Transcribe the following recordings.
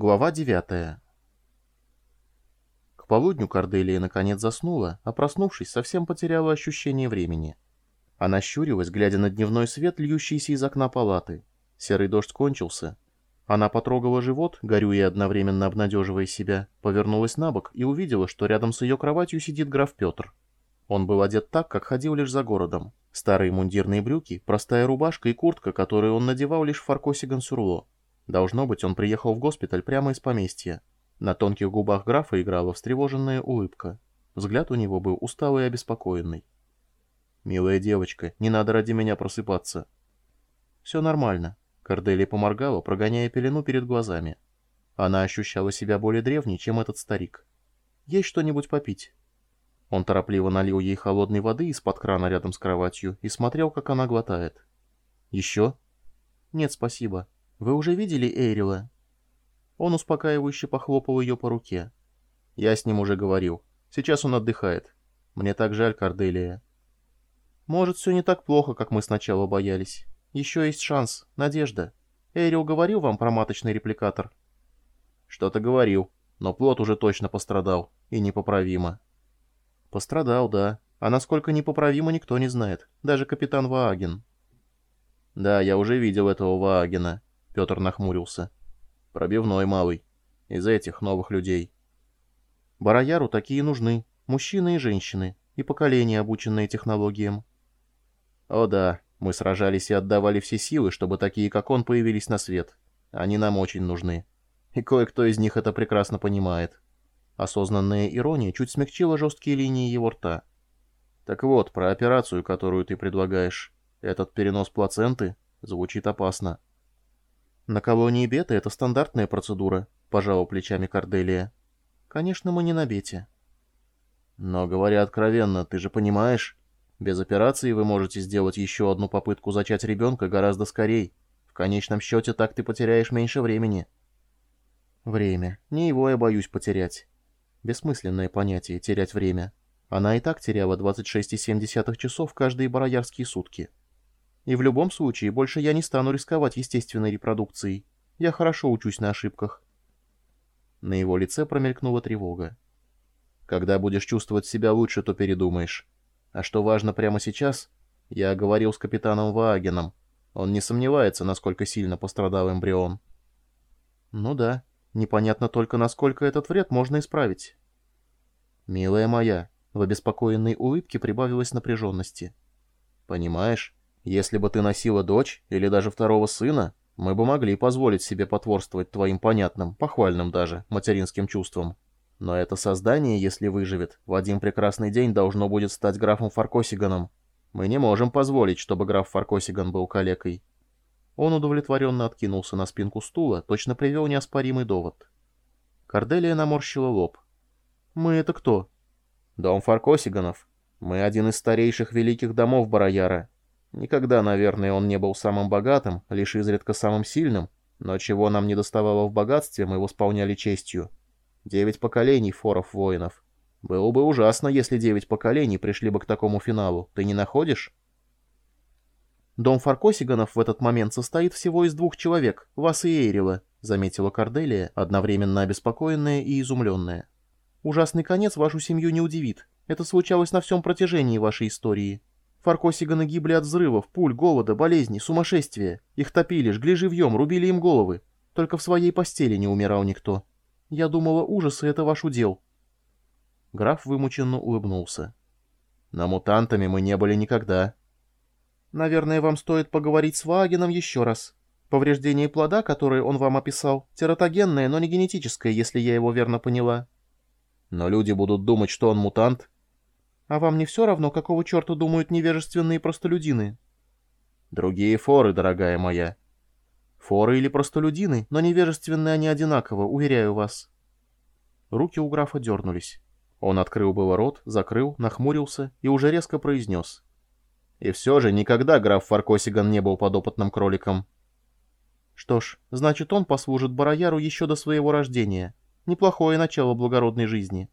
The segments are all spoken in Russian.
Глава 9 К полудню Корделия наконец заснула, а проснувшись, совсем потеряла ощущение времени. Она щурилась, глядя на дневной свет, льющийся из окна палаты. Серый дождь кончился. Она потрогала живот, горюя одновременно обнадеживая себя, повернулась на бок и увидела, что рядом с ее кроватью сидит граф Петр. Он был одет так, как ходил лишь за городом. Старые мундирные брюки, простая рубашка и куртка, которую он надевал лишь в Фаркосе Гансурло. Должно быть, он приехал в госпиталь прямо из поместья. На тонких губах графа играла встревоженная улыбка. Взгляд у него был усталый и обеспокоенный. «Милая девочка, не надо ради меня просыпаться». «Все нормально», — Корделия поморгала, прогоняя пелену перед глазами. Она ощущала себя более древней, чем этот старик. «Есть что-нибудь попить?» Он торопливо налил ей холодной воды из-под крана рядом с кроватью и смотрел, как она глотает. «Еще?» «Нет, спасибо. «Вы уже видели Эйрила?» Он успокаивающе похлопал ее по руке. «Я с ним уже говорил. Сейчас он отдыхает. Мне так жаль, Корделия». «Может, все не так плохо, как мы сначала боялись. Еще есть шанс, надежда. Эйрил говорил вам про маточный репликатор?» «Что-то говорил, но плод уже точно пострадал, и непоправимо». «Пострадал, да. А насколько непоправимо, никто не знает, даже капитан Вааген». «Да, я уже видел этого Ваагена». Петр нахмурился. «Пробивной малый. Из этих новых людей». «Барояру такие нужны. Мужчины и женщины. И поколение, обученное технологиям». «О да, мы сражались и отдавали все силы, чтобы такие, как он, появились на свет. Они нам очень нужны. И кое-кто из них это прекрасно понимает». Осознанная ирония чуть смягчила жесткие линии его рта. «Так вот, про операцию, которую ты предлагаешь. Этот перенос плаценты звучит опасно». «На колонии бета это стандартная процедура», — пожала плечами Корделия. «Конечно, мы не на бете». «Но, говоря откровенно, ты же понимаешь, без операции вы можете сделать еще одну попытку зачать ребенка гораздо скорее. В конечном счете так ты потеряешь меньше времени». «Время. Не его я боюсь потерять». Бессмысленное понятие — терять время. Она и так теряла 26,7 часов каждые бароярские сутки. И в любом случае, больше я не стану рисковать естественной репродукцией. Я хорошо учусь на ошибках. На его лице промелькнула тревога. Когда будешь чувствовать себя лучше, то передумаешь. А что важно прямо сейчас, я говорил с капитаном Ваагеном. Он не сомневается, насколько сильно пострадал эмбрион. Ну да, непонятно только, насколько этот вред можно исправить. Милая моя, в обеспокоенной улыбке прибавилось напряженности. Понимаешь, если бы ты носила дочь или даже второго сына, мы бы могли позволить себе потворствовать твоим понятным, похвальным даже, материнским чувствам. Но это создание, если выживет, в один прекрасный день должно будет стать графом Фаркосиганом. Мы не можем позволить, чтобы граф Фаркосиган был калекой. Он удовлетворенно откинулся на спинку стула, точно привел неоспоримый довод. Корделия наморщила лоб. «Мы это кто?» «Дом Фаркосиганов. Мы один из старейших великих домов Барояра. Никогда, наверное, он не был самым богатым, лишь изредка самым сильным, но чего нам не доставало в богатстве, мы восполняли честью. Девять поколений форов-воинов. Было бы ужасно, если девять поколений пришли бы к такому финалу. Ты не находишь? Дом Фаркосиганов в этот момент состоит всего из двух человек, вас и Эйрила, заметила Корделия, одновременно обеспокоенная и изумленная. Ужасный конец вашу семью не удивит. Это случалось на всем протяжении вашей истории. Фаркосиганы гибли от взрывов, пуль, голода, болезней, сумасшествия. Их топили, жгли живьем, рубили им головы. Только в своей постели не умирал никто. Я думала, ужасы — это ваш удел. Граф вымученно улыбнулся. На мутантами мы не были никогда. Наверное, вам стоит поговорить с Вагеном еще раз. Повреждение плода, которое он вам описал, тератогенное, но не генетическое, если я его верно поняла. Но люди будут думать, что он мутант, а вам не все равно, какого черта думают невежественные простолюдины? Другие форы, дорогая моя. Форы или простолюдины, но невежественные они одинаково, уверяю вас. Руки у графа дернулись. Он открыл было рот, закрыл, нахмурился и уже резко произнес. И все же никогда граф Фаркосиган не был подопытным кроликом. Что ж, значит он послужит Барояру еще до своего рождения. Неплохое начало благородной жизни.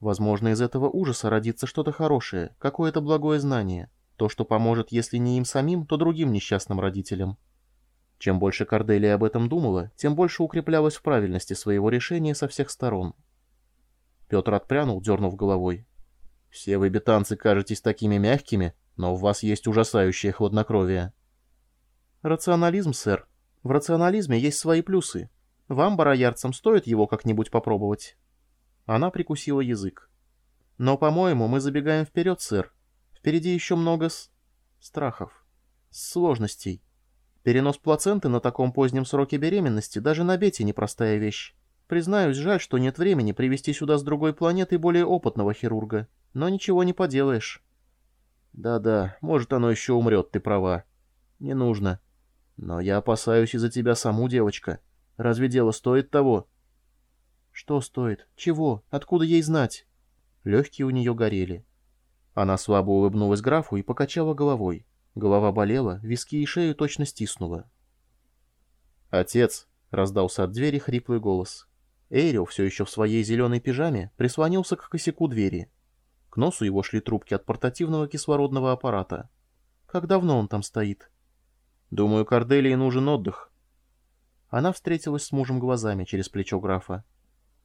Возможно, из этого ужаса родится что-то хорошее, какое-то благое знание. То, что поможет, если не им самим, то другим несчастным родителям. Чем больше Корделия об этом думала, тем больше укреплялась в правильности своего решения со всех сторон. Петр отпрянул, дернув головой. «Все вы, бетанцы, кажетесь такими мягкими, но у вас есть ужасающее хладнокровие». «Рационализм, сэр. В рационализме есть свои плюсы. Вам, бароярцам, стоит его как-нибудь попробовать». Она прикусила язык. «Но, по-моему, мы забегаем вперед, сэр. Впереди еще много с... страхов, сложностей. Перенос плаценты на таком позднем сроке беременности даже на Бете непростая вещь. Признаюсь, жаль, что нет времени привести сюда с другой планеты более опытного хирурга. Но ничего не поделаешь». «Да-да, может, оно еще умрет, ты права. Не нужно. Но я опасаюсь из-за тебя саму, девочка. Разве дело стоит того?» «Что стоит? Чего? Откуда ей знать?» Легкие у нее горели. Она слабо улыбнулась графу и покачала головой. Голова болела, виски и шею точно стиснула. «Отец!» — раздался от двери хриплый голос. Эйрил, все еще в своей зеленой пижаме, прислонился к косяку двери. К носу его шли трубки от портативного кислородного аппарата. «Как давно он там стоит?» «Думаю, Корделии нужен отдых». Она встретилась с мужем глазами через плечо графа.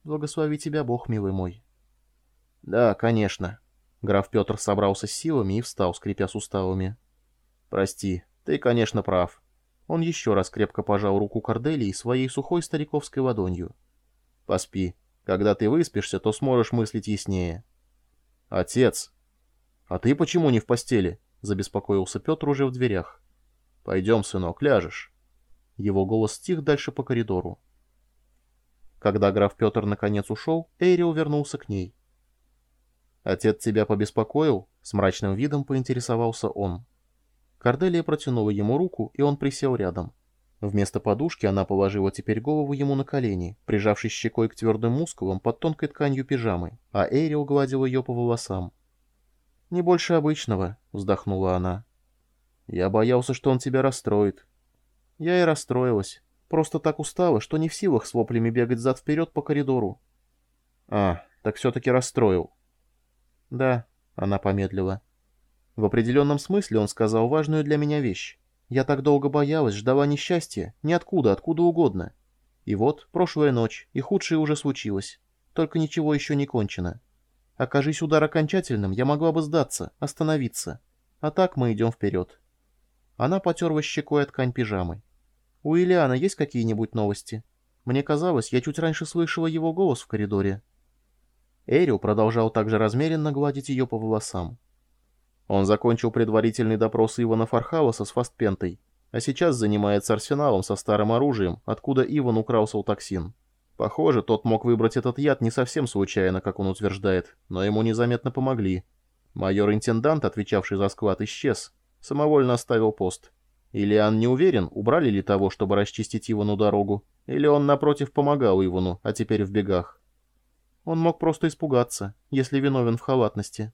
Благослови тебя, Бог, милый мой. Да, конечно. Граф Петр собрался с силами и встал, скрипя суставами. Прости, ты, конечно, прав. Он еще раз крепко пожал руку Корделии своей сухой стариковской ладонью. Поспи. Когда ты выспишься, то сможешь мыслить яснее. Отец! А ты почему не в постели? Забеспокоился Петр уже в дверях. Пойдем, сынок, ляжешь. Его голос стих дальше по коридору. Когда граф Петр наконец ушел, Эйрил вернулся к ней. «Отец тебя побеспокоил?» — с мрачным видом поинтересовался он. Корделия протянула ему руку, и он присел рядом. Вместо подушки она положила теперь голову ему на колени, прижавшись щекой к твердым мускулам под тонкой тканью пижамы, а Эйрил гладил ее по волосам. «Не больше обычного», — вздохнула она. «Я боялся, что он тебя расстроит». «Я и расстроилась. Просто так устала, что не в силах с воплями бегать зад-вперед по коридору. А, так все-таки расстроил. Да, она помедлила. В определенном смысле он сказал важную для меня вещь. Я так долго боялась, ждала несчастья, ниоткуда, откуда угодно. И вот, прошлая ночь, и худшее уже случилось. Только ничего еще не кончено. Окажись удар окончательным, я могла бы сдаться, остановиться. А так мы идем вперед. Она потерла щекой от ткань пижамы. «У Ильяна есть какие-нибудь новости? Мне казалось, я чуть раньше слышала его голос в коридоре». Эрил продолжал также размеренно гладить ее по волосам. Он закончил предварительный допрос Ивана Фархауса с Фастпентой, а сейчас занимается арсеналом со старым оружием, откуда Иван украл салтоксин. Похоже, тот мог выбрать этот яд не совсем случайно, как он утверждает, но ему незаметно помогли. Майор-интендант, отвечавший за склад, исчез. Самовольно оставил пост. Ильян не уверен, убрали ли того, чтобы расчистить Ивану дорогу, или он, напротив, помогал Ивану, а теперь в бегах. Он мог просто испугаться, если виновен в халатности.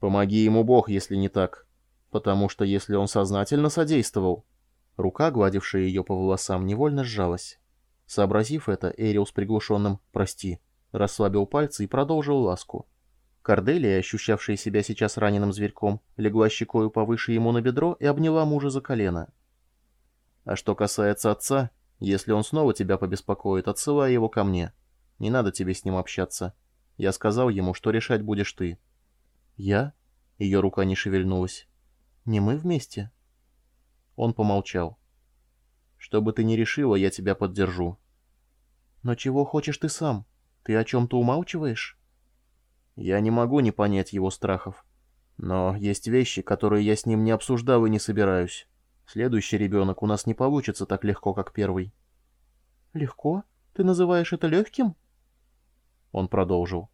Помоги ему Бог, если не так. Потому что если он сознательно содействовал... Рука, гладившая ее по волосам, невольно сжалась. Сообразив это, Эрил с приглушенным «прости» расслабил пальцы и продолжил ласку. Корделия, ощущавшая себя сейчас раненым зверьком, легла щекою повыше ему на бедро и обняла мужа за колено. «А что касается отца, если он снова тебя побеспокоит, отсылай его ко мне. Не надо тебе с ним общаться. Я сказал ему, что решать будешь ты». «Я?» Ее рука не шевельнулась. «Не мы вместе?» Он помолчал. «Что бы ты ни решила, я тебя поддержу». «Но чего хочешь ты сам? Ты о чем-то умалчиваешь?» Я не могу не понять его страхов. Но есть вещи, которые я с ним не обсуждал и не собираюсь. Следующий ребенок у нас не получится так легко, как первый. «Легко? Ты называешь это легким?» Он продолжил.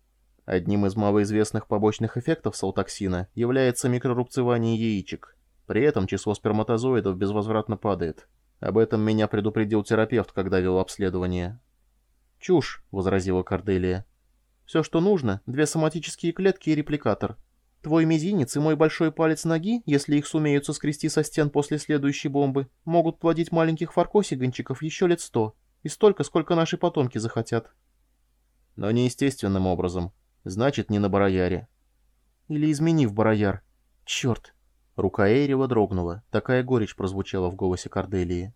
Одним из малоизвестных побочных эффектов салтоксина является микрорубцевание яичек. При этом число сперматозоидов безвозвратно падает. Об этом меня предупредил терапевт, когда вел обследование. «Чушь», — возразила Корделия. Все, что нужно, две соматические клетки и репликатор. Твой мизинец и мой большой палец ноги, если их сумеют соскрести со стен после следующей бомбы, могут плодить маленьких фаркосиганчиков еще лет сто, и столько, сколько наши потомки захотят. Но неестественным образом. Значит, не на барояре. Или изменив барояр. Черт. Рука Эйрева дрогнула, такая горечь прозвучала в голосе Корделии.